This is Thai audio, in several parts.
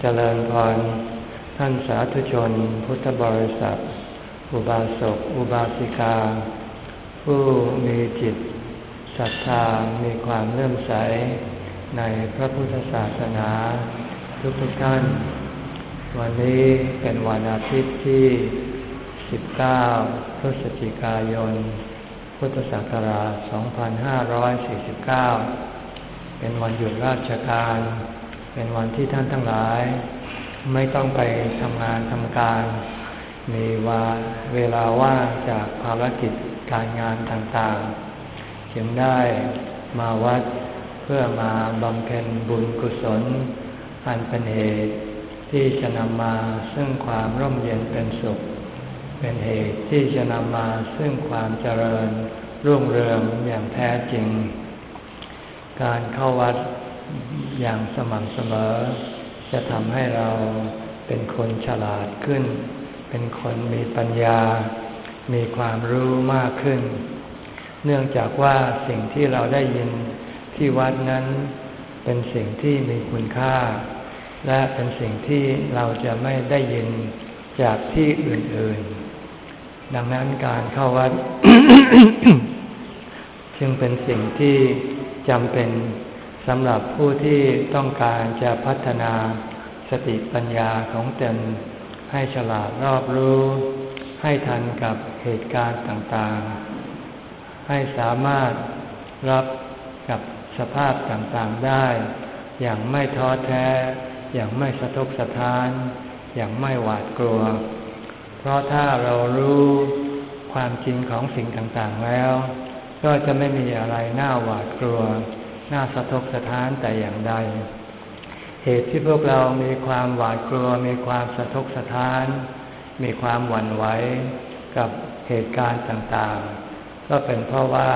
เจริญพรท่านสาธุชน พุทธบริษัท อุบาสก อุบาสิกา ผู้มีจิตศรัทธามีความเลื่อมใส ในพระพุทธศาสนา ทุกทุกท่าน วันนี้เป็นวันอาทิตย์ที่ 19 พฤศจิกายน พุทธศักราช 2549 เป็นวันหยุดราชการ เป็นวันที่ท่านทั้งหลาย ไม่ต้องไปทำงานทำการ มีวาเวลาว่างจากภารกิจการงานต่างๆ จึงได้มาวัดเพื่อมาบำเพ็ญบุญกุศล อันเป็นเหตุที่จะนำมาซึ่งความร่มเย็นเป็นสุข เป็นเหตุที่จะนำมาซึ่งความเจริญรุ่งเรืองอย่างแท้จริง การเข้าวัด อย่างสม่ำเสมอ จะทำให้เราเป็นคนฉลาดขึ้น เป็นคนมีปัญญา มีความรู้มากขึ้น เนื่องจากว่าสิ่งที่เราได้ยินที่วัดนั้น เป็นสิ่งที่มีคุณค่า และเป็นสิ่งที่เราจะไม่ได้ยินจากที่อื่น ๆ ดังนั้นการเข้าวัด จึงเป็นสิ่งที่จำเป็น สำหรับผู้ที่ต้องการจะพัฒนาสติปัญญาของตนให้ฉลาดรอบรู้ ให้ทันกับเหตุการณ์ต่างๆ ให้สามารถรับกับสภาพต่างๆได้ อย่างไม่ท้อแท้ อย่างไม่สะทกสะท้าน อย่างไม่หวาดกลัว เพราะถ้าเรารู้ความจริงของสิ่งต่างๆแล้ว ก็จะไม่มีอะไรน่าหวาดกลัว น่าสะทกสะท้านแต่อย่างใด เหตุที่พวกเรามีความหวาดกลัว มีความสะทกสะท้าน มีความหวั่นไหวกับเหตุการณ์ต่างๆ ก็เป็นเพราะว่า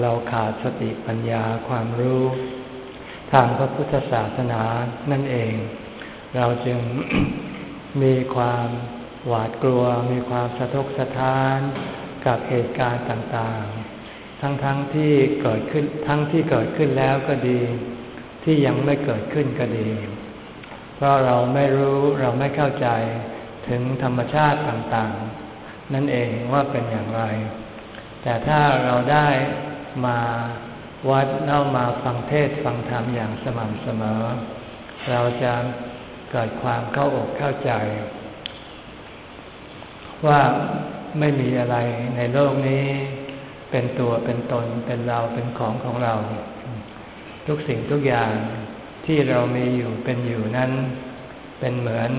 เราขาดสติปัญญาความรู้ ทางพระพุทธศาสนานั่นเอง เราจึงมีความหวาดกลัว มีความสะทกสะท้านกับเหตุการณ์ต่างๆ ทั้งๆทที่เกิดขึ้นทั้งที่เกิดขึ้นแล้วก็ดี ที่ยังไม่เกิดขึ้นก็ดี เพราะเราไม่รู้เราไม่เข้าใจถึงธรรมชาติต่างๆ นั่นเองว่าเป็นอย่างไร แต่ถ้าเราได้มาวัดเล่ามาฟังเทศฟังธรรมอย่างสม่ำเสมอ เราจะเกิดความเข้าอกเข้าใจ ว่าไม่มีอะไรในโลกนี้ เป็นตัวเป็นตนเป็นเราเป็นของของเรา ทุกสิ่งทุกอย่างที่เรามีอยู่เป็นอยู่นั้น เป็นเหมือน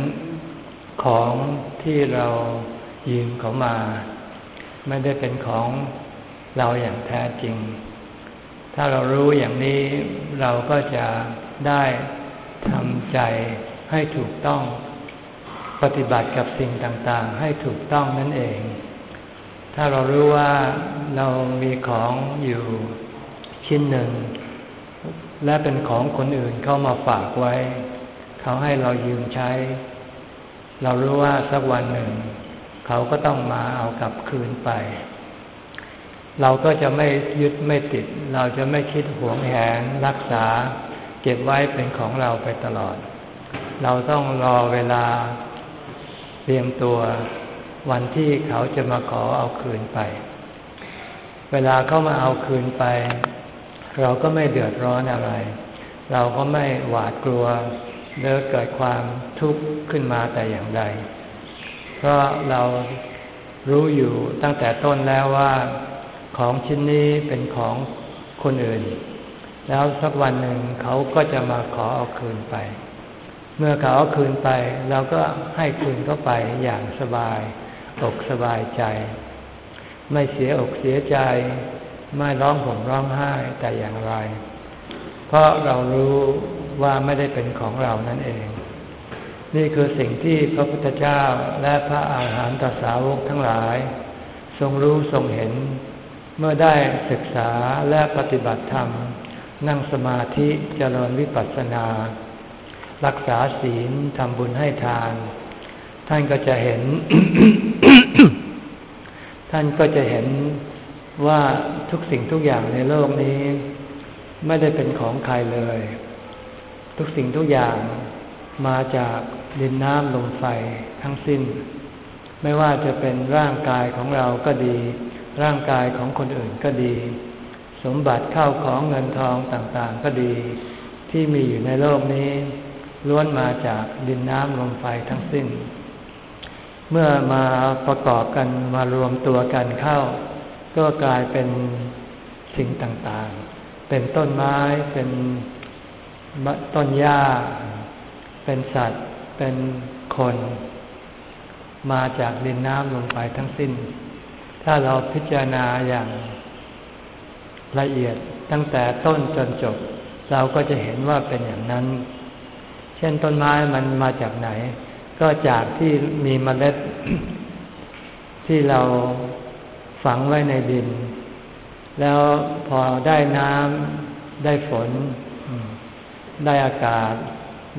ของที่เรายืมเขามา ไม่ได้เป็นของเราอย่างแท้จริง ถ้าเรารู้อย่างนี้เราก็จะได้ทำใจให้ถูกต้อง ปฏิบัติกับสิ่งต่างๆ ให้ถูกต้องนั่นเอง ถ้าเรารู้ว่าเรามีของอยู่ชิ้นหนึ่ง และเป็นของคนอื่นเข้ามาฝากไว้ เขาให้เรายืมใช้ เรารู้ว่าสักวันหนึ่ง เขาก็ต้องมาเอากลับคืนไป เราก็จะไม่ยึดไม่ติด เราจะไม่คิดหวงแหนรักษา เก็บไว้เป็นของเราไปตลอด เราต้องรอเวลาเตรียมตัว วันที่เขาจะมาขอเอาคืนไป เวลาเขามาเอาคืนไป เราก็ไม่เดือดร้อนอะไร เราก็ไม่หวาดกลัวเลิกเกิดความทุกข์ขึ้นมาแต่อย่างใด เพราะเรารู้อยู่ตั้งแต่ต้นแล้วว่า ของชิ้นนี้เป็นของคนอื่น แล้วสักวันหนึ่งเขาก็จะมาขอเอาคืนไป เมื่อเขาเอาคืนไป เราก็ให้คืนเข้าไปอย่างสบาย อกสบายใจ ไม่เสียอกเสียใจ ไม่ร้องห่มร้องไห้แต่อย่างไร เพราะเรารู้ว่าไม่ได้เป็นของเรานั่นเอง นี่คือสิ่งที่พระพุทธเจ้าและพระอาหารหันตสาวกทั้งหลาย ทรงรู้ทรงเห็น เมื่อได้ศึกษาและปฏิบัติธรรม นั่งสมาธิเจริญวิปัสสนา รักษาศีลทำบุญให้ทาน ท่านก็จะเห็น ท่านก็จะเห็นว่าทุกสิ่งทุกอย่างในโลกนี้ ไม่ได้เป็นของใครเลย ทุกสิ่งทุกอย่างมาจากดินน้ำลมไฟทั้งสิ้น ไม่ว่าจะเป็นร่างกายของเราก็ดี ร่างกายของคนอื่นก็ดี สมบัติเข้าของเงินทองต่างๆก็ดี ที่มีอยู่ในโลกนี้ ล้วนมาจากดินน้ำลมไฟทั้งสิ้น เมื่อมาประกอบกันมารวมตัวกันเข้า ก็กลายเป็นสิ่งต่างๆ เป็นต้นไม้เป็นต้นหญ้า เป็นสัตว์ เป็นคน มาจากดินน้ำลงไปทั้งสิ้น ถ้าเราพิจารณาอย่างละเอียดตั้งแต่ต้นจนจบ เราก็จะเห็นว่าเป็นอย่างนั้น เช่นต้นไม้มันมาจากไหน ก็จากที่มีเมล็ดที่เราฝังไว้ในดิน แล้วพอได้น้ำได้ฝน ได้อากาศ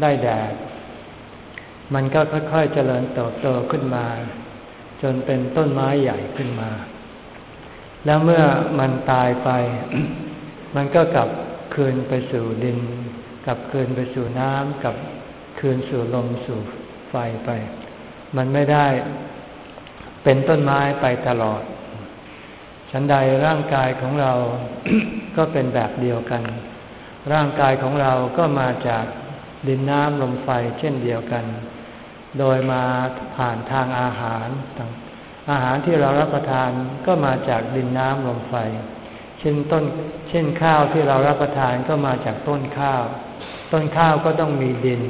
ได้แดด มันก็ค่อยๆเจริญเติบโตขึ้นมา จนเป็นต้นไม้ใหญ่ขึ้นมา แล้วเมื่อมันตายไป มันก็กลับคืนไปสู่ดิน กลับคืนไปสู่น้ำกลับคืนสู่ลมสู่ ไฟไป มันไม่ได้เป็นต้นไม้ไปตลอด ฉันใดร่างกายของเราก็เป็นแบบเดียวกัน ร่างกายของเราก็มาจากดินน้ำลมไฟเช่นเดียวกัน โดยมาผ่านทางอาหาร อาหารที่เรารับประทานก็มาจากดินน้ำลมไฟ เช่นต้น เช่นข้าวที่เรารับประทานก็มาจากต้นข้าว ต้นข้าวก็ต้องมีดิน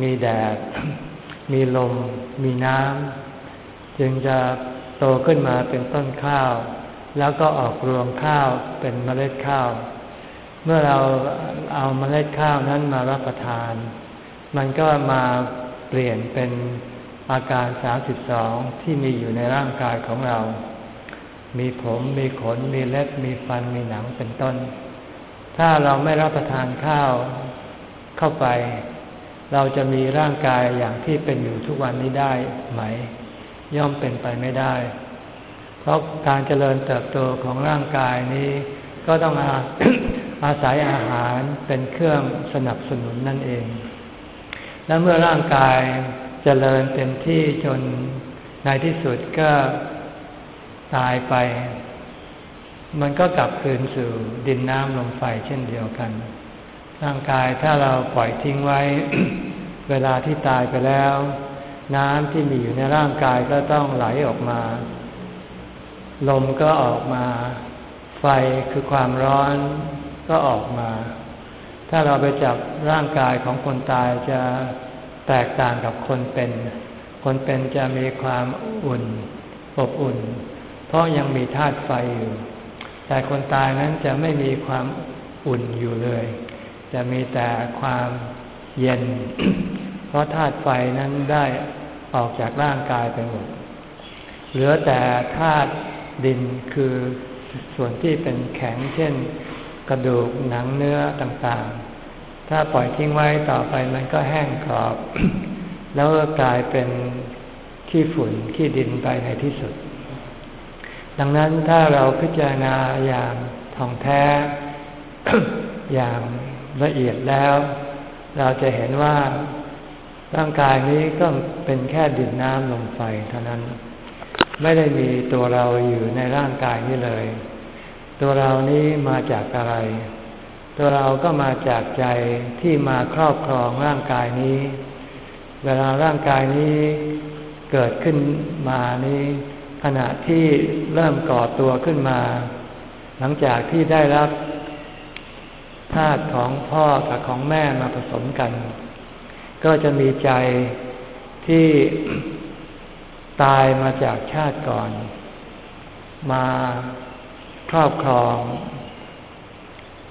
มีแดด มีลม มีน้ำจึงจะโตขึ้นมาเป็นต้นข้าว แล้วก็ออกรวงข้าวเป็นเมล็ดข้าว เมื่อเราเอาเมล็ดข้าวนั้นมารับประทาน มันก็มาเปลี่ยนเป็นอาการสาสิบสองที่มีอยู่ในร่างกายของเรา มีผม มีขน มีเล็บ มีฟัน มีหนัง เป็นต้น ถ้าเราไม่รับประทานข้าวเข้าไป เราจะมีร่างกายอย่างที่เป็นอยู่ทุกวันนี้ได้ไหม ย่อมเป็นไปไม่ได้ เพราะการเจริญเติบโตของร่างกายนี้ ก็ต้องอาอาศัยอาหารเป็นเครื่องสนับสนุนนั่นเอง และเมื่อร่างกายเจริญเต็มที่จนในที่สุดก็ตายไป มันก็กลับคืนสู่ดินน้ำลมไฟเช่นเดียวกัน ร่างกายถ้าเราปล่อยทิ้งไว้ เวลาที่ตายไปแล้ว น้ำที่มีอยู่ในร่างกายก็ต้องไหลออกมา ลมก็ออกมา ไฟคือความร้อนก็ออกมา ถ้าเราไปจับร่างกายของคนตายจะแตกต่างกับคนเป็น คนเป็นจะมีความอุ่น อบอุ่น เพราะยังมีธาตุไฟอยู่ แต่คนตายนั้นจะไม่มีความอุ่นอยู่เลย จะมีแต่ความเย็น เพราะธาตุไฟนั้นได้ออกจากร่างกายไปหมด เหลือแต่ธาตุดินคือส่วนที่เป็นแข็งเช่น กระดูกหนังเนื้อต่างๆ ถ้าปล่อยทิ้งไว้ต่อไปมันก็แห้งกรอบ แล้วก็กลายเป็นขี้ฝุ่นขี้ดินไปในที่สุด ดังนั้นถ้าเราพิจารณาอย่างท่องแท้ อย่าง ละเอียดแล้ว เราจะเห็นว่าร่างกายนี้ก็เป็นแค่ดินน้ำลมไฟเท่านั้น ไม่ได้มีตัวเราอยู่ในร่างกายนี้เลย ตัวเรานี้มาจากอะไร ตัวเราก็มาจากใจที่มาครอบครองร่างกายนี้ เวลาร่างกายนี้เกิดขึ้นมานี้ ขณะที่เริ่มก่อตัวขึ้นมา หลังจากที่ได้รับ ธาตุของพ่อกับของแม่มาผสมกัน ก็จะมีใจที่ตายมาจากชาติก่อน มาครอบครอง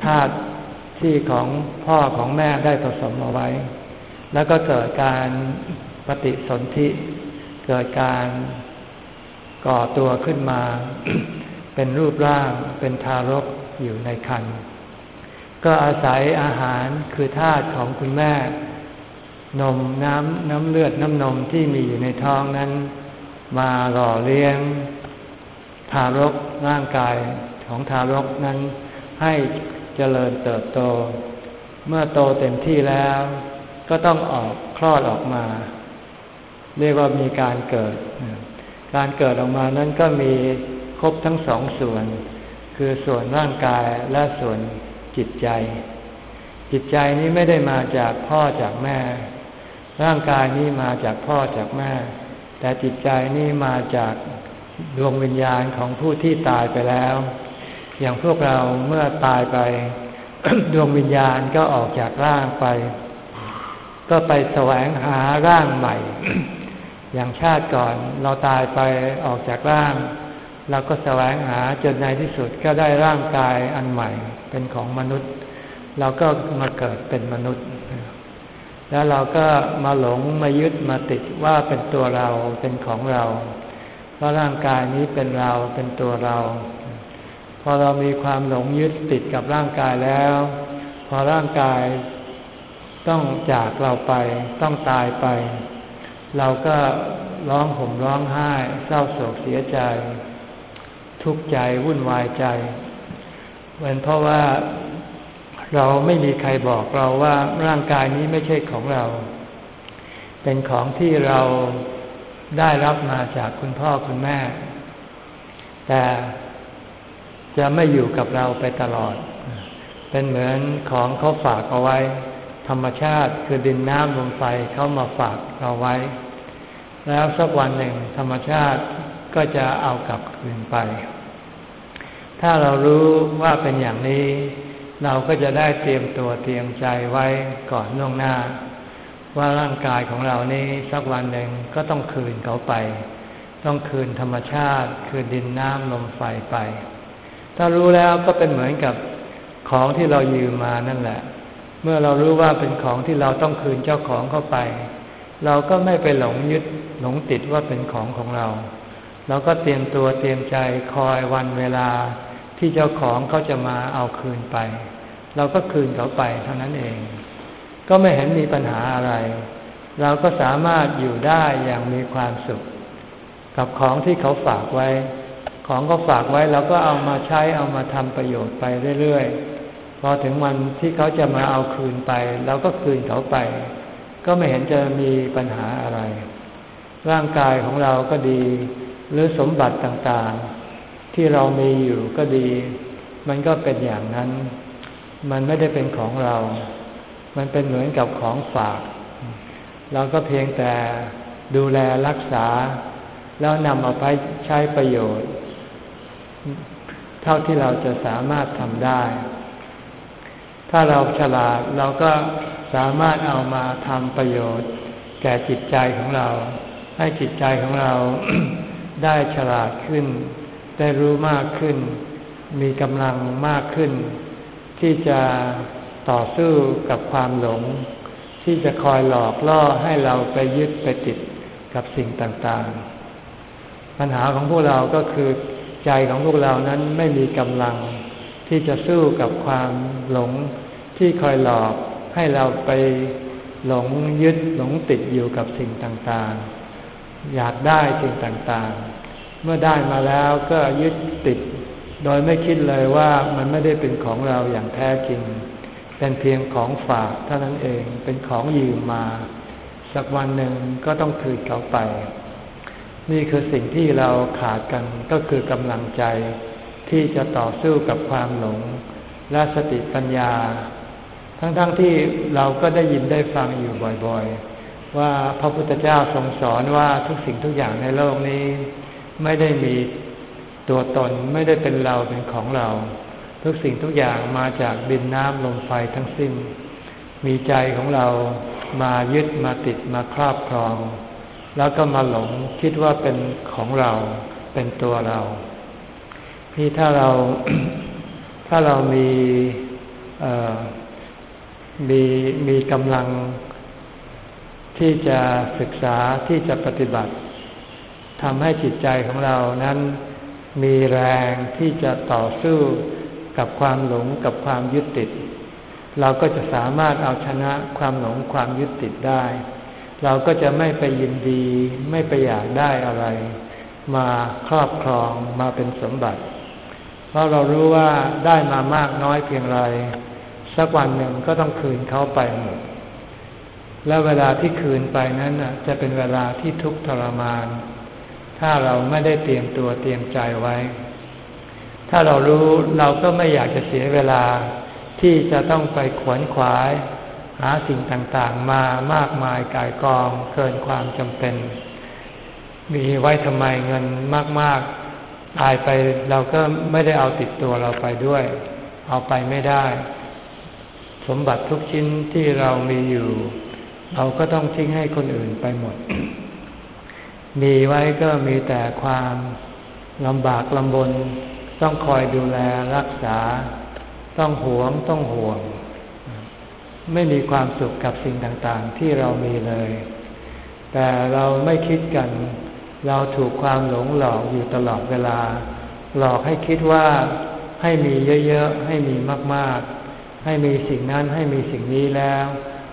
ธาตุที่ของพ่อของแม่ได้ผสมเอาไว้ แล้วก็เกิดการปฏิสนธิเกิดการก่อตัวขึ้นมา เป็นรูปร่างเป็นทารกอยู่ในครรภ์ ก็อาศัยอาหารคือธาตุของคุณแม่ นมน้ำน้ำเลือดน้ำนมที่มีอยู่ในท้องนั้น มาหล่อเลี้ยง ทารกร่างกายของทารกนั้น ให้เจริญเติบโต เมื่อโตเต็มที่แล้ว ก็ต้องออกคลอดออกมา เรียกว่ามีการเกิด การเกิดออกมานั้นก็มีครบทั้งสองส่วน คือส่วนร่างกายและส่วน จิตใจ จิตใจนี้ไม่ได้มาจากพ่อจากแม่ ร่างกายนี้มาจากพ่อจากแม่ แต่จิตใจนี้มาจากดวงวิญญาณของผู้ที่ตายไปแล้ว อย่างพวกเราเมื่อตายไป ดวงวิญญาณก็ออกจากร่างไป ก็ไปแสวงหาร่างใหม่ อย่างชาติก่อนเราตายไปออกจากร่าง เราก็แสวงหาจนในที่สุดก็ได้ร่างกายอันใหม่เป็นของมนุษย์ เราก็มาเกิดเป็นมนุษย์ แล้วเราก็มาหลงมายึดมาติดว่าเป็นตัวเราเป็นของเราเพราะร่างกายนี้เป็นเราเป็นตัวเรา พอเรามีความหลงยึดติดกับร่างกายแล้ว พอร่างกายต้องจากเราไปต้องตายไป เราก็ร้องห่มร้องไห้ เศร้าโศกเสียใจ ทุกข์ใจวุ่นวายใจเป็นเพราะว่าเราไม่มีใครบอกเราว่าร่างกายนี้ไม่ใช่ของเรา เป็นของที่เราได้รับมาจากคุณพ่อคุณแม่ แต่จะไม่อยู่กับเราไปตลอด เป็นเหมือนของเขาฝากเอาไว้ ธรรมชาติคือดินน้ำลมไฟเขามาฝากเราไว้ แล้วสักวันหนึ่งธรรมชาติก็จะเอากลับคืนไป ถ้าเรารู้ว่าเป็นอย่างนี้ เราก็จะได้เตรียมตัวเตรียมใจไว้ก่อนล่วงหน้า ว่าร่างกายของเรานี้สักวันหนึ่งก็ต้องคืนเขาไป ต้องคืนธรรมชาติ คืนดินน้ำลมไฟไป ถ้ารู้แล้วก็เป็นเหมือนกับของที่เรายืมมานั่นแหละ เมื่อเรารู้ว่าเป็นของที่เราต้องคืนเจ้าของเข้าไป เราก็ไม่ไปหลงยึดหลงติดว่าเป็นของของเรา เราก็เตรียมตัวเตรียมใจคอยวันเวลา ที่เจ้าของเขาจะมาเอาคืนไป เราก็คืนเขาไปเท่านั้นเอง ก็ไม่เห็นมีปัญหาอะไร เราก็สามารถอยู่ได้อย่างมีความสุข กับของที่เขาฝากไว้ ของเขาฝากไว้เราก็เอามาใช้เอามาทำประโยชน์ไปเรื่อยๆ พอถึงวันที่เขาจะมาเอาคืนไปเราก็คืนเขาไป ก็ไม่เห็นจะมีปัญหาอะไร ร่างกายของเราก็ดี หรือสมบัติต่างๆ ที่เรามีอยู่ก็ดี มันก็เป็นอย่างนั้น มันไม่ได้เป็นของเรา มันเป็นเหมือนกับของฝาก เราก็เพียงแต่ดูแลรักษา แล้วนำเอาไปใช้ประโยชน์ เท่าที่เราจะสามารถทำได้ ถ้าเราฉลาดเราก็สามารถเอามาทำประโยชน์ แก่จิตใจของเรา ให้จิตใจของเราได้ฉลาดขึ้น ได้รู้มากขึ้น มีกำลังมากขึ้น ที่จะต่อสู้กับความหลง ที่จะคอยหลอกล่อให้เราไปยึดไปติดกับสิ่งต่างๆ ปัญหาของพวกเราก็คือใจของพวกเรานั้นไม่มีกำลัง ที่จะสู้กับความหลง ที่คอยหลอกให้เราไปหลงยึดหลงติดอยู่กับสิ่งต่างๆ อยากได้สิ่งต่างๆ เมื่อได้มาแล้วก็ยึดติด โดยไม่คิดเลยว่ามันไม่ได้เป็นของเราอย่างแท้จริง เป็นเพียงของฝากเท่านั้นเองเป็นของยืมมา สักวันหนึ่งก็ต้องคืนเขาไป นี่คือสิ่งที่เราขาดกันก็คือกำลังใจที่จะต่อสู้กับความหลงและสติปัญญา ทั้งๆทที่เราก็ได้ยินได้ฟังอยู่บ่อยๆ ว่าพระพุทธเจ้าทรงสอนว่าทุกสิ่งทุกอย่างในโลกนี้ ไม่ได้มีตัวตนไม่ได้เป็นเราเป็นของเรา ทุกสิ่งทุกอย่างมาจากดินน้ำลมไฟทั้งสิ้น มีใจของเรามายึดมาติดมาครอบครอง แล้วก็มาหลงคิดว่าเป็นของเราเป็นตัวเรา ที่ถ้าเราถ้าเรามีมีมีกำลังที่จะศึกษาที่จะปฏิบัติ ทำให้จิตใจของเรานั้นมีแรงที่จะต่อสู้กับความหลงกับความยึดติด เราก็จะสามารถเอาชนะความหลงความยึดติดได้ เราก็จะไม่ไปยินดี ไม่ไปอยากได้อะไร มาครอบครองมาเป็นสมบัติ เพราะเรารู้ว่าได้มามากน้อยเพียงไร สักวันหนึ่งก็ต้องคืนเขาไปหมดแล้วเวลาที่คืนไปนั้นจะเป็นเวลาที่ทุกข์ทรมาน ถ้าเราไม่ได้เตรียมตัวเตรียมใจไว้ ถ้าเรารู้เราก็ไม่อยากจะเสียเวลา ที่จะต้องไปขวนขวาย หาสิ่งต่างๆมามากมายกายกองเกินความจำเป็น มีไว้ทำไมเงินมากๆตายไปเราก็ไม่ได้เอาติดตัวเราไปด้วย เอาไปไม่ได้ สมบัติทุกชิ้นที่เรามีอยู่ เราก็ต้องทิ้งให้คนอื่นไปหมด มีไว้ก็มีแต่ความลำบากลำบน ต้องคอยดูแลรักษา ต้องหวงต้องห่วง ไม่มีความสุขกับสิ่งต่างๆ ที่เรามีเลย แต่เราไม่คิดกัน เราถูกความหลงหลอกอยู่ตลอดเวลา หลอกให้คิดว่าให้มีเยอะๆ ให้มีมากๆ ให้มีสิ่งนั้นให้มีสิ่งนี้แล้ว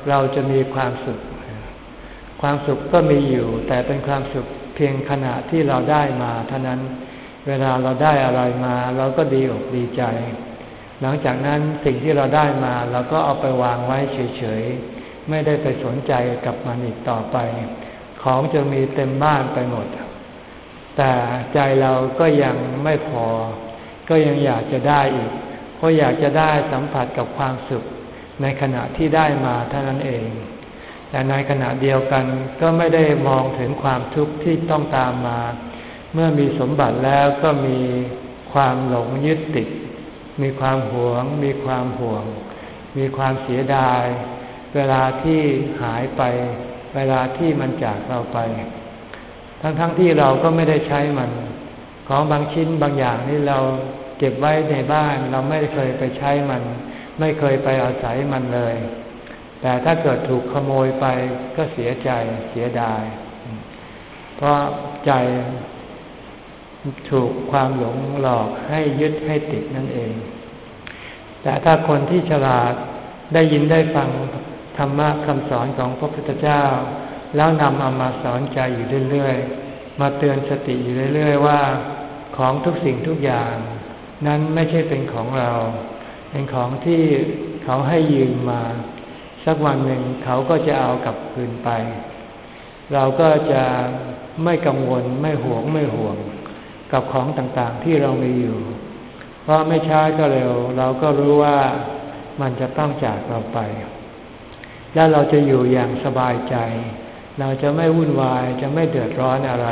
เราจะมีความสุข ความสุขก็มีอยู่ แต่เป็นความสุขเพียงขณะที่เราได้มาเท่านั้น เวลาเราได้อะไรมา เราก็ดีอกดีใจ หลังจากนั้นสิ่งที่เราได้มาเราก็เอาไปวางไว้เฉยๆ ไม่ได้ไปสนใจกับมันอีกต่อไป ของจะมีเต็มบ้านไปหมด แต่ใจเราก็ยังไม่พอ ก็ยังอยากจะได้อีก เพราะอยากจะได้สัมผัสกับความสุขในขณะที่ได้มาเท่านั้นเอง แต่ในขณะเดียวกันก็ไม่ได้มองถึงความทุกข์ที่ต้องตามมา เมื่อมีสมบัติแล้วก็มีความหลงยึดติด มีความหวง มีความห่วง มีความเสียดาย เวลาที่หายไป เวลาที่มันจากเราไป ทั้งๆทที่เราก็ไม่ได้ใช้มัน ของบางชิ้นบางอย่างนี่เราเก็บไว้ในบ้าน เราไม่เคยไปใช้มัน ไม่เคยไปอาศัยมันเลย แต่ถ้าเกิดถูกขโมยไปก็เสียใจเสียดาย เพราะใจถูกความหลงหลอกให้ยึดให้ติดนั่นเอง แต่ถ้าคนที่ฉลาดได้ยินได้ฟังธรรมะคำสอนของพระพุทธเจ้า แล้วนำเอามาสอนใจอยู่เรื่อยๆ มาเตือนสติอยู่เรื่อยๆว่า ของทุกสิ่งทุกอย่าง นั้นไม่ใช่เป็นของเรา เป็นของที่เขาให้ยืมมา สักวันหนึ่งเขาก็จะเอากลับคืนไป เราก็จะไม่กังวลไม่หวงไม่ห่วง กับของต่างๆที่เรามีอยู่ เพราะไม่ช้าก็เร็ว เราก็รู้ว่ามันจะต้องจากเราไป แล้วเราจะอยู่อย่างสบายใจ เราจะไม่วุ่นวายจะไม่เดือดร้อนอะไร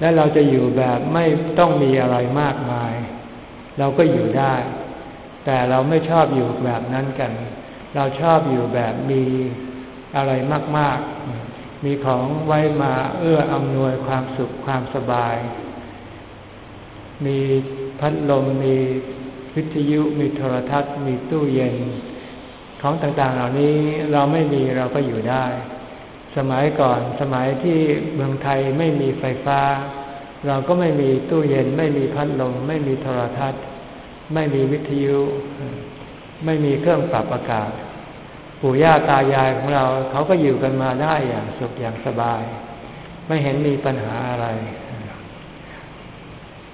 และเราจะอยู่แบบไม่ต้องมีอะไรมากมาย เราก็อยู่ได้ แต่เราไม่ชอบอยู่แบบนั้นกัน เราชอบอยู่แบบมีอะไรมาก ๆ มีของไว้มาเอื้ออำนวยความสุขความสบาย มีพัดลมมีวิทยุมีโทรทัศน์ มีตู้เย็น ของต่างๆเหล่านี้เราไม่มีเราก็อยู่ได้ สมัยก่อนสมัยที่เมืองไทยไม่มีไฟฟ้า เราก็ไม่มีตู้เย็น ไม่มีพัดลม ไม่มีโทรทัศน์ ไม่มีวิทยุ ไม่มีเครื่องปรับอากาศ ปู่ย่าตายายของเราเขาก็อยู่กันมาได้อย่างสุขอย่างสบาย ไม่เห็นมีปัญหาอะไร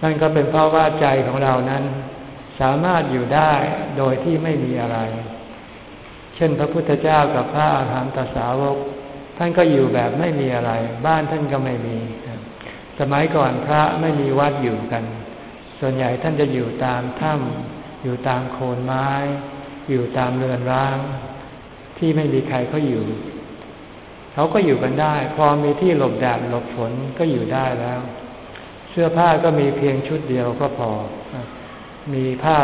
นั่นก็เป็นเพราะว่าใจของเรานั้น สามารถอยู่ได้โดยที่ไม่มีอะไร เช่นพระพุทธเจ้ากับพระอาหารตสาวก ท่านก็อยู่แบบไม่มีอะไร บ้านท่านก็ไม่มี สมัยก่อนพระไม่มีวัดอยู่กัน ส่วนใหญ่ท่านจะอยู่ตามถ้ำอยู่ตามโคนไม้ อยู่ตามเรือนร้าง ที่ไม่มีใครเขาอยู่ เขาก็อยู่กันได้ พอมีที่หลบแดดหลบฝนก็อยู่ได้แล้ว เสื้อผ้าก็มีเพียงชุดเดียวก็พอ มีผ้า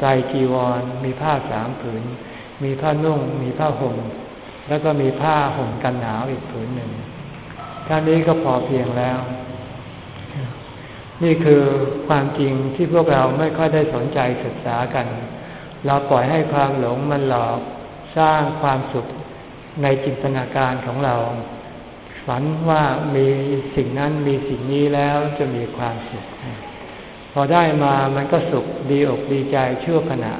ไตรจีวร มีผ้าสามผืน มีผ้านุ่ง มีผ้าห่ม แล้วก็มีผ้าห่มกันหนาวอีกผืนหนึ่งท่านี้ก็พอเพียงแล้ว นี่คือความจริงที่พวกเราไม่ค่อยได้สนใจศึกษากัน เราปล่อยให้ความหลงมันหลอกสร้างความสุขในจินตนาการของเรา ฝันว่ามีสิ่งนั้นมีสิ่งนี้แล้วจะมีความสุข พอได้มามันก็สุขดีอกดีใจชั่วขณะ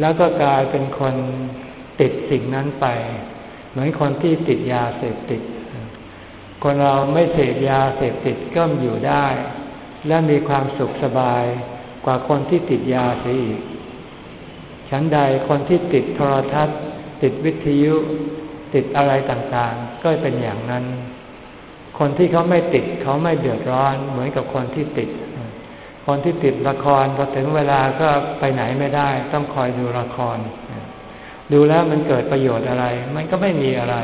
แล้วก็กลายเป็นคนติดสิ่งนั้นไป เหมือนคนที่ติดยาเสพติด คนเราไม่เสพยาเสพติดก็อยู่ได้ และมีความสุขสบายกว่าคนที่ติดยาเสียอีก ฉฉันใดคนที่ติดโทรทัศน์ ติดวิทยุ ติดอะไรต่างๆ ก็เป็นอย่างนั้น คนที่เขาไม่ติดเขาไม่เดือดร้อน เหมือนกับคนที่ติด คนที่ติดละครพอถึงเวลาก็ไปไหนไม่ได้ ต้องคอยดูละคร ดูแล้วมันเกิดประโยชน์อะไร มันก็ไม่มีอะไร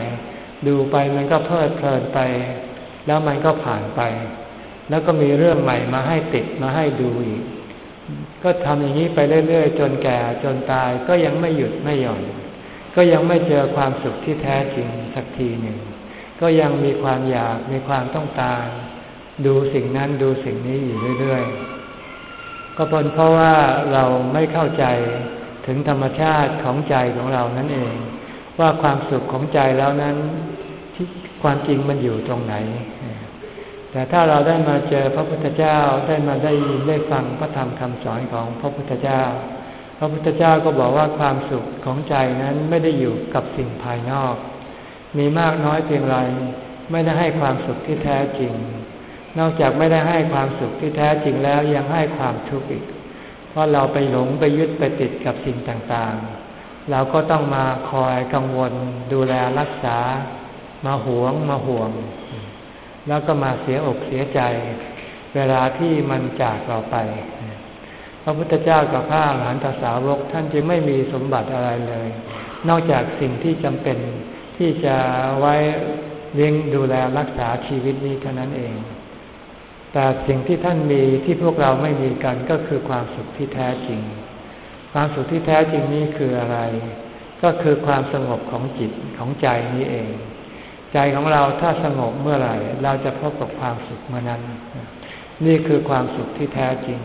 ดูไปมันก็เพลิดเพลินไป แล้วมันก็ผ่านไป แล้วก็มีเรื่องใหม่มาให้ติดมาให้ดูอีก ก็ทำอย่างนี้ไปเรื่อยๆ จนแก่จนตายก็ยังไม่หยุดไม่หย่อน ก็ยังไม่เจอความสุขที่แท้จริงสักทีหนึ่ง ก็ยังมีความอยากมีความต้องการ ดูสิ่งนั้นดูสิ่งนี้อยู่เรื่อยๆ ก็เป็นเพราะว่าเราไม่เข้าใจถึงธรรมชาติของใจของเรานั่นเอง ว่าความสุขของใจแล้วนั้น ความจริงมันอยู่ตรงไหน แต่ถ้าเราได้มาเจอพระพุทธเจ้าได้มาได้ยินได้ฟังพระธรรมคำสอนของพระพุทธเจ้า พระพุทธเจ้าก็บอกว่าความสุขของใจนั้นไม่ได้อยู่กับสิ่งภายนอก มีมากน้อยเพียงไรไม่ได้ให้ความสุขที่แท้จริง นอกจากไม่ได้ให้ความสุขที่แท้จริงแล้วยังให้ความทุกข์อีก เพราะเราไปหลงไปยึดไปติดกับสิ่งต่างๆ เราก็ต้องมาคอยกังวล ดูแลรักษา มาหวงมาห่วง แล้วก็มาเสียอกเสียใจ เวลาที่มันจากเราไป พระพุทธเจ้ากับพระอรหันตสาวกท่านจึงไม่มีสมบัติอะไรเลย นอกจากสิ่งที่จำเป็นที่จะไว้เลี้ยงดูแลรักษาชีวิตนี้เท่านั้นเอง แต่สิ่งที่ท่านมีที่พวกเราไม่มีกันก็คือความสุขที่แท้จริง ความสุขที่แท้จริงนี้คืออะไร ก็คือความสงบของจิตของใจนี้เอง ใจของเราถ้าสงบเมื่อไหร่ เราจะพบกับความสุขเมื่อนั้น นี่คือความสุขที่แท้จริง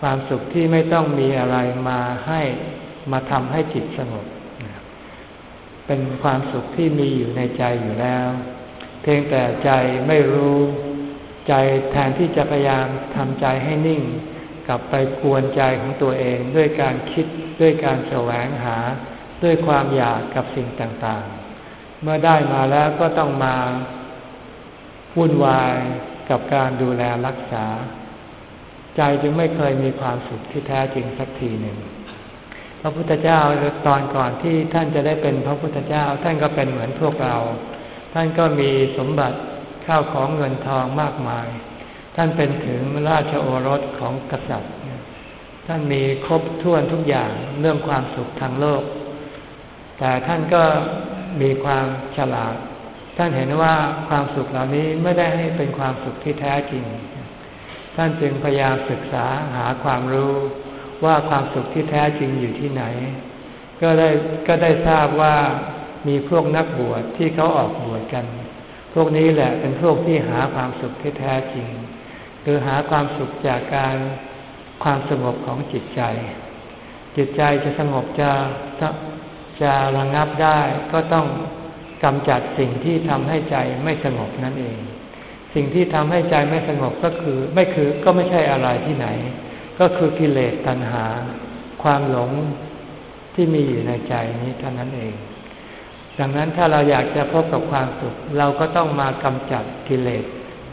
ความสุขที่ไม่ต้องมีอะไรมาให้มาทำให้จิตสงบ เป็นความสุขที่มีอยู่ในใจอยู่แล้ว เพียงแต่ใจไม่รู้ใจแทนที่จะพยายามทำใจให้นิ่ง กลับไปกวนใจของตัวเองด้วยการคิดด้วยการแสวงหา ด้วยความอยากกับสิ่งต่างๆ เมื่อได้มาแล้วก็ต้องมาวุ่นวายกับการดูแลรักษา ใจจึงไม่เคยมีความสุขที่แท้จริงสักทีหนึ่งพระพุทธเจ้าตอนก่อนที่ท่านจะได้เป็นพระพุทธเจ้า ท่านก็เป็นเหมือนพวกเรา ท่านก็มีสมบัติข้าวของเงินทองมากมาย ท่านเป็นถึงราชโอรสของกษัตริย์ ท่านมีครบถ้วนทุกอย่างเรื่องความสุขทางโลก แต่ท่านก็ มีความฉลาด ท่านเห็นว่าความสุขเหล่านี้ไม่ได้ให้เป็นความสุขที่แท้จริง ท่านจึงพยายามศึกษาหาความรู้ว่าความสุขที่แท้จริงอยู่ที่ไหน ก็ได้ก็ได้ทราบว่ามีพวกนักบวชที่เขาออกบวชกัน พวกนี้แหละเป็นพวกที่หาความสุขที่แท้จริง คือหาความสุขจากการความสงบของจิตใจ จิตใจจะสงบจะ จะระงับได้ก็ต้องกำจัดสิ่งที่ทำให้ใจไม่สงบนั่นเอง สิ่งที่ทำให้ใจไม่สงบก็คือ ไม่คือก็ไม่ใช่อะไรที่ไหน ก็คือกิเลสตัณหา ความหลงที่มีอยู่ในใจนี้เท่านั้นเอง ดังนั้นถ้าเราอยากจะพบกับความสุข เราก็ต้องมากำจัดกิเลส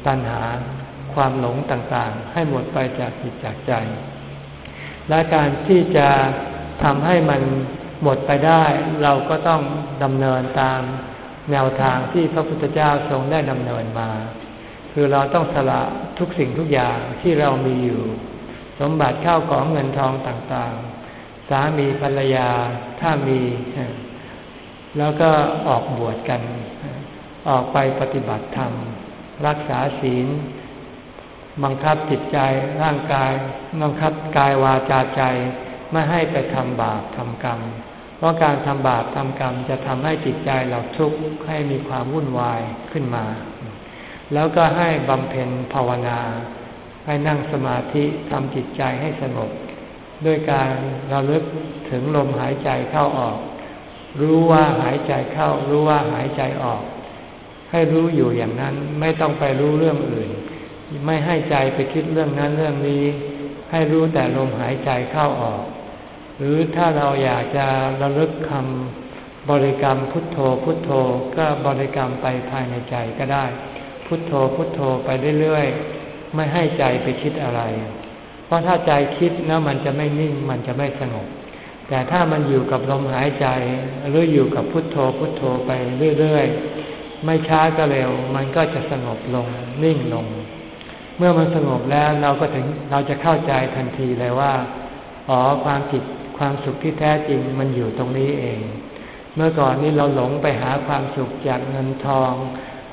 ตัณหา ความหลงต่างๆ ให้หมดไปจากจิตจากใจ และการที่จะทำให้มัน หมดไปได้เราก็ต้องดำเนินตามแนวทางที่พระพุทธเจ้าทรงได้ดำเนินมา คือเราต้องสละทุกสิ่งทุกอย่างที่เรามีอยู่ สมบัติข้าวของเงินทองต่างๆ สามีภรรยาถ้ามี แล้วก็ออกบวชกัน ออกไปปฏิบัติธรรม รักษาศีล บังคับจิตใจร่างกาย บังคับกายวาจาใจ ไม่ให้ไปทำบาปทำกรรม ราะการทำบาปทำกรรมจะทำให้จิตใจเราทุกข์ให้มีความวุ่นวายขึ้นมา แล้วก็ให้บำเพ็ญภาวนา ให้นั่งสมาธิทำจิตใจให้สงบ ด้วยการระลึกถึงลมหายใจเข้าออก รู้ว่าหายใจเข้า รู้ว่าหายใจออก ให้รู้อยู่อย่างนั้นไม่ต้องไปรู้เรื่องอื่น ไม่ให้ใจไปคิดเรื่องนั้นเรื่องนี้ ให้รู้แต่ลมหายใจเข้าออก หรือถ้าเราอยากจะระลึกคำบริกรรมพุทโธพุทโธก็บริกรรมไปภายในใจก็ได้ พุทโธพุทโธไปเรื่อยๆไม่ให้ใจไปคิดอะไร เพราะถ้าใจคิดแล้วมันจะไม่นิ่งมันจะไม่สงบ แต่ถ้ามันอยู่กับลมหายใจหรืออยู่กับพุทโธพุทโธไปเรื่อยๆไม่ช้าก็เร็ว มันก็จะสงบลงนิ่งลง เมื่อมันสงบแล้วเราก็ถึงเราจะเข้าใจทันทีเลยว่าอ๋อความจิต ความสุขที่แท้จริงมันอยู่ตรงนี้เอง เมื่อก่อนนี้เราหลงไปหาความสุขจากเงินทอง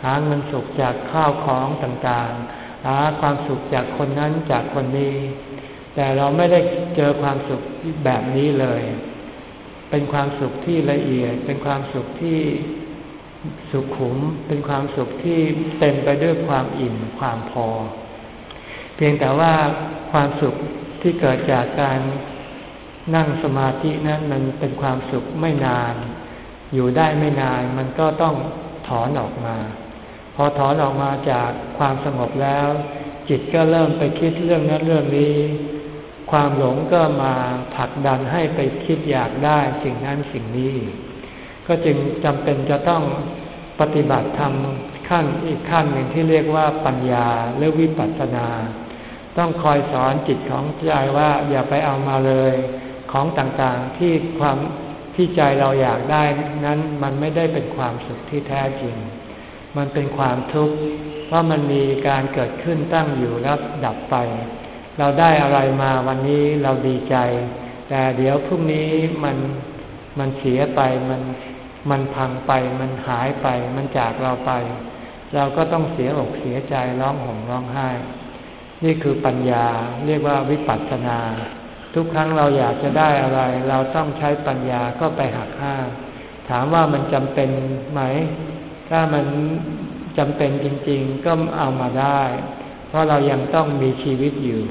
หาเงินสุขจากข้าวของต่างๆ หาความสุขจากคนนั้นจากคนนี้ แต่เราไม่ได้เจอความสุขแบบนี้เลย เป็นความสุขที่ละเอียด เป็นความสุขที่สุขขุม เป็นความสุขที่เต็มไปด้วยความอิ่มความพอ เพียงแต่ว่าความสุขที่เกิดจากการ นั่งสมาธินั้นมันเป็นความสุขไม่นาน อยู่ได้ไม่นานมันก็ต้องถอนออกมา พอถอนออกมาจากความสงบแล้ว จิตก็เริ่มไปคิดเรื่องนั้นเรื่องนี้ ความหลงก็มาผลักดันให้ไปคิดอยากได้สิ่งนั้นสิ่งนี้ ก็จึงจำเป็นจะต้องปฏิบัติธรรมขั้นอีกขั้นหนึ่งที่เรียกว่าปัญญาหรือวิปัสสนา ต้องคอยสอนจิตของใจว่าอย่าไปเอามาเลย ของต่างๆที่ความที่ใจเราอยากได้นั้นมันไม่ได้เป็นความสุขที่แท้จริง มันเป็นความทุกข์เพราะมันมีการเกิดขึ้นตั้งอยู่แล้วดับไป เราได้อะไรมาวันนี้เราดีใจ แต่เดี๋ยวพรุ่งนี้มันมันเสียไปมันมันพังไป มันหายไป มันจากเราไป เราก็ต้องเสียอกเสียใจร้องห่มร้องไห้ นี่คือปัญญาเรียกว่าวิปัสสนา ทุกครั้งเราอยากจะได้อะไร เราต้องใช้ปัญญาก็ไปหักห้ามถามว่ามันจำเป็นไหม ถ้ามันจำเป็นจริง ๆ ก็เอามาได้ เพราะเรายังต้องมีชีวิตอยู่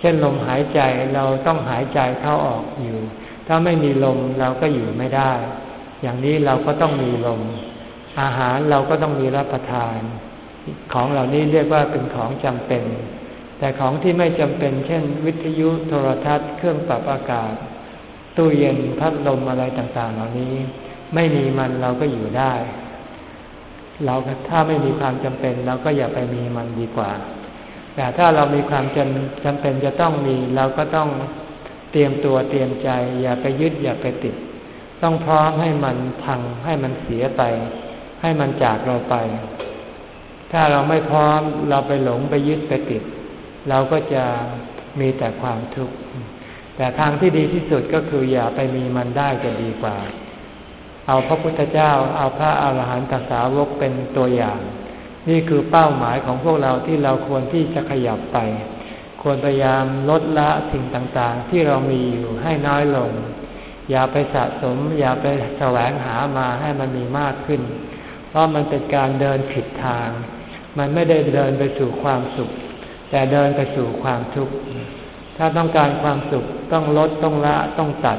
เช่นลมหายใจเราต้องหายใจเข้าออกอยู่ ถ้าไม่มีลมเราก็อยู่ไม่ได้ อย่างนี้เราก็ต้องมีลม อาหารเราก็ต้องมีรับประทาน ของเหล่านี้เรียกว่าเป็นของจำเป็น แต่ของที่ไม่จำเป็นเช่น วิทยุโทรทัศน์ เครื่องปรับอากาศ ตู้เย็นพัดลมอะไรต่างๆ เหล่านี้ ไม่มีมันเราก็อยู่ได้ เราถ้าไม่มีความจำเป็นเราก็อย่าไปมีมันดีกว่า แต่ถ้าเรามีความจำจำเป็นจะต้องมีเราก็ต้องเตรียมตัวเตรียมใจ อย่าไปยึดอย่าไปติด ต้องพร้อมให้มันพังให้มันเสียไป ให้มันจากเราไป ถ้าเราไม่พร้อมเราไปหลงไปยึดไปติด เราก็จะมีแต่ความทุกข์ แต่ทางที่ดีที่สุดก็คืออย่าไปมีมันได้จะดีกว่า เอาพระพุทธเจ้า เอาพระอาหารหันตสาวกเป็นตัวอย่าง นี่คือเป้าหมายของพวกเราที่เราควรที่จะขยับไป ควรพยายามลดละสิ่งต่างๆ ที่เรามีอยู่ให้น้อยลง อย่าไปสะสม อย่าไปแสวงหามาให้มันมีมากขึ้น เพราะมันเป็นการเดินผิดทาง มันไม่ได้เดินไปสู่ความสุข แต่เดินไปสู่ความทุกข์ ถ้าต้องการความสุขต้องลดต้องละต้องตัด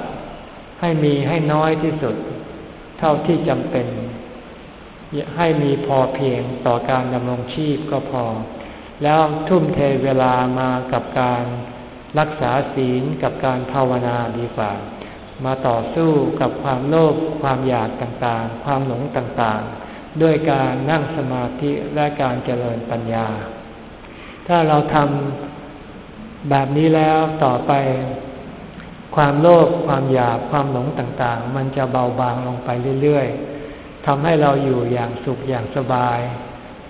ให้มีให้น้อยที่สุด เท่าที่จำเป็น ให้มีพอเพียงต่อการดำรงชีพก็พอ แล้วทุ่มเทเวลามากับการรักษาศีลกับการภาวนาดีกว่า มาต่อสู้กับความโลภความอยากต่างๆ ความหลงต่างๆ ด้วยการนั่งสมาธิและการเจริญปัญญา ถ้าเราทำแบบนี้แล้วต่อไป ความโลภความอยากความหลงต่างๆ มันจะเบาบางลงไปเรื่อยๆทำให้เราอยู่อย่างสุขอย่างสบาย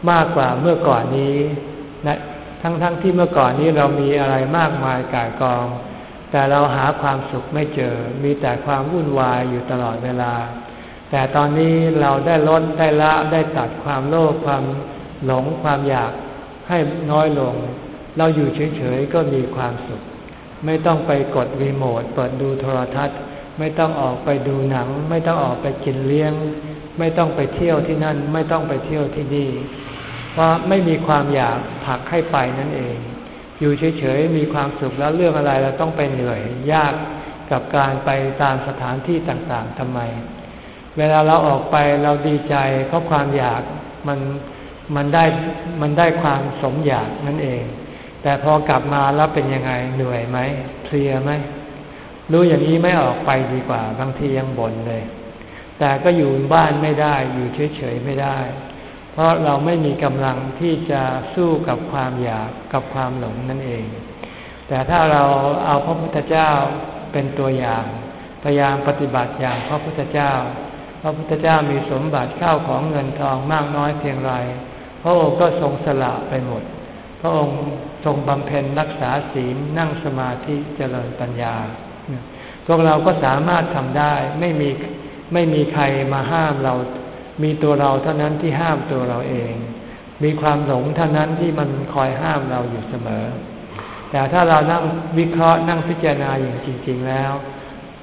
มากกว่าเมื่อก่อนนี้นะทั้งๆทที่เมื่อก่อนนี้เรามีอะไรมากมายกายกอง แต่เราหาความสุขไม่เจอ มีแต่ความวุ่นวายอยู่ตลอดเวลา แต่ตอนนี้เราได้ลดได้ละได้ตัดความโลภความหลงความอยาก ให้น้อยลง เราอยู่เฉยๆก็มีความสุข ไม่ต้องไปกดรีโมทเปิดดูโทรทัศน์ ไม่ต้องออกไปดูหนัง ไม่ต้องออกไปกินเลี้ยง ไม่ต้องไปเที่ยวที่นั่น ไม่ต้องไปเที่ยวที่นี่เพราะไม่มีความอยากผลักให้ไปนั่นเอง อยู่เฉยๆมีความสุขแล้วเรื่องอะไรเราต้องไปเหนื่อยยากกับการไปตามสถานที่ต่างๆทำไม เวลาเราออกไปเราดีใจเพราะความอยากมัน มันได้มันได้ความสมอยากนั่นเอง แต่พอกลับมาแล้วเป็นยังไงเหนื่อยไหมเพลียไหมรู้อย่างนี้ไม่ออกไปดีกว่า บางทียังบ่นเลย แต่ก็อยู่บ้านไม่ได้ อยู่เฉยๆไม่ได้ เพราะเราไม่มีกำลังที่จะสู้กับความอยากกับความหลงนั่นเอง แต่ถ้าเราเอาพระพุทธเจ้าเป็นตัวอย่าง พยายามปฏิบัติอย่างพระพุทธเจ้า พระพุทธเจ้ามีสมบัติข้าวของเงินทองมากน้อยเพียงไร ระองค์ก็ทรงสละไปหมด พระองค์ทรงบำเพ็ญรักษาศีลนั่งสมาธิเจริญปัญญา พวกเราก็สามารถทำได้ไม่มีไม่มีใครมาห้ามเรา มีตัวเราเท่านั้นที่ห้ามตัวเราเอง มีความหลงเท่านั้นที่มันคอยห้ามเราอยู่เสมอ แต่ถ้าเรานั่งวิเคราะห์นั่งพิจารณาอย่างจริง ๆแล้ว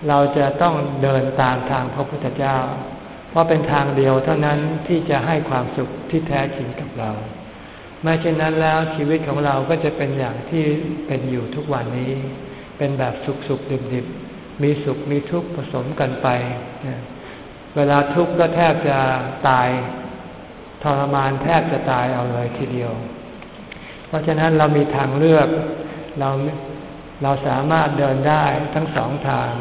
เราจะต้องเดินตามทางพระพุทธเจ้า เพราะเป็นทางเดียวเท่านั้นที่จะให้ความสุขที่แท้จริงกับเรา ไม่เช่นนั้นแล้วชีวิตของเราก็จะเป็นอย่างที่เป็นอยู่ทุกวันนี้ เป็นแบบสุขสุขดิบดิบมีสุขมีทุกข์ผสมกันไป เวลาทุกข์ก็แทบจะตายทรมานแทบจะตายเอาเลยทีเดียว เพราะฉะนั้นเรามีทางเลือกเราเราสามารถเดินได้ทั้งสองทาง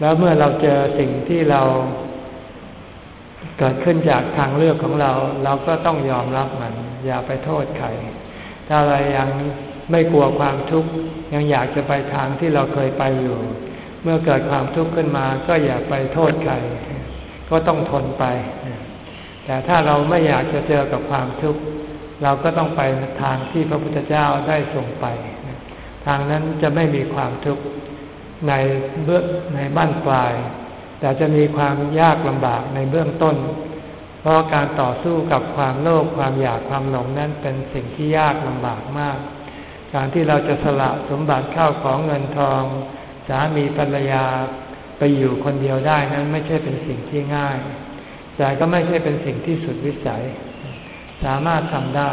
แล้วเมื่อเราเจอสิ่งที่เรา เกิดขึ้นจากทางเลือกของเรา เราก็ต้องยอมรับมัน อย่าไปโทษใคร ถ้าเรายังไม่กลัวความทุกข์ยังอยากจะไปทางที่เราเคยไปอยู่ เมื่อเกิดความทุกข์ขึ้นมา ก็อย่าไปโทษใคร ก็ต้องทนไป แต่ถ้าเราไม่อยากจะเจอกับความทุกข์เราก็ต้องไปทางที่พระพุทธเจ้าได้ส่งไป ทางนั้นจะไม่มีความทุกข์ในเบื้องในบ้านปลาย แต่จะมีความยากลำบากในเบื้องต้น เพราะการต่อสู้กับความโลภความอยากความหลงนั้นเป็นสิ่งที่ยากลำบากมาก การที่เราจะสละสมบัติเข้าของเงินทอง สามีภรรยาไปอยู่คนเดียวได้นั้นไม่ใช่เป็นสิ่งที่ง่าย แต่ก็ไม่ใช่เป็นสิ่งที่สุดวิสัย สามารถทำได้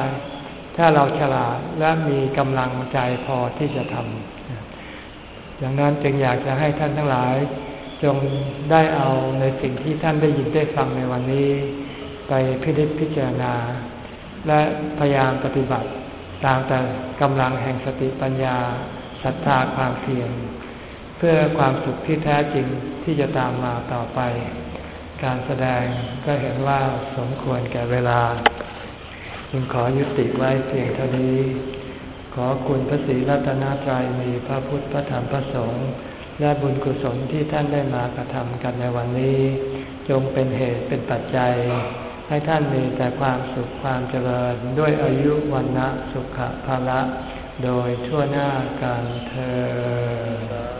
ถ้าเราฉลาดและมีกำลังใจพอที่จะทำดังนั้นจึงอยากจะให้ท่านทั้งหลาย จงได้เอาในสิ่งที่ท่านได้ยินได้ฟังในวันนี้ ไปพิจิตพิจารณา และพยายามปฏิบัติ ตามแต่กำลังแห่งสติปัญญาศรัทธาความเพียรเพื่อความสุขที่แท้จริงที่จะตามมาต่อไป การแสดงก็เห็นว่าสมควรแก่เวลา จึงขอยุติไว้เพียงเท่านี้ ขอคุณพระศรีรัตนตรัยมีพระพุทธพระธรรมพระสงฆ์ และบุญกุศลที่ท่านได้มากระทำกันในวันนี้ จงเป็นเหตุเป็นปัจจัย ให้ท่านมีแต่ความสุขความเจริญด้วยอายุวันนะสุขภาละ โดยทั่วหน้ากันเธอ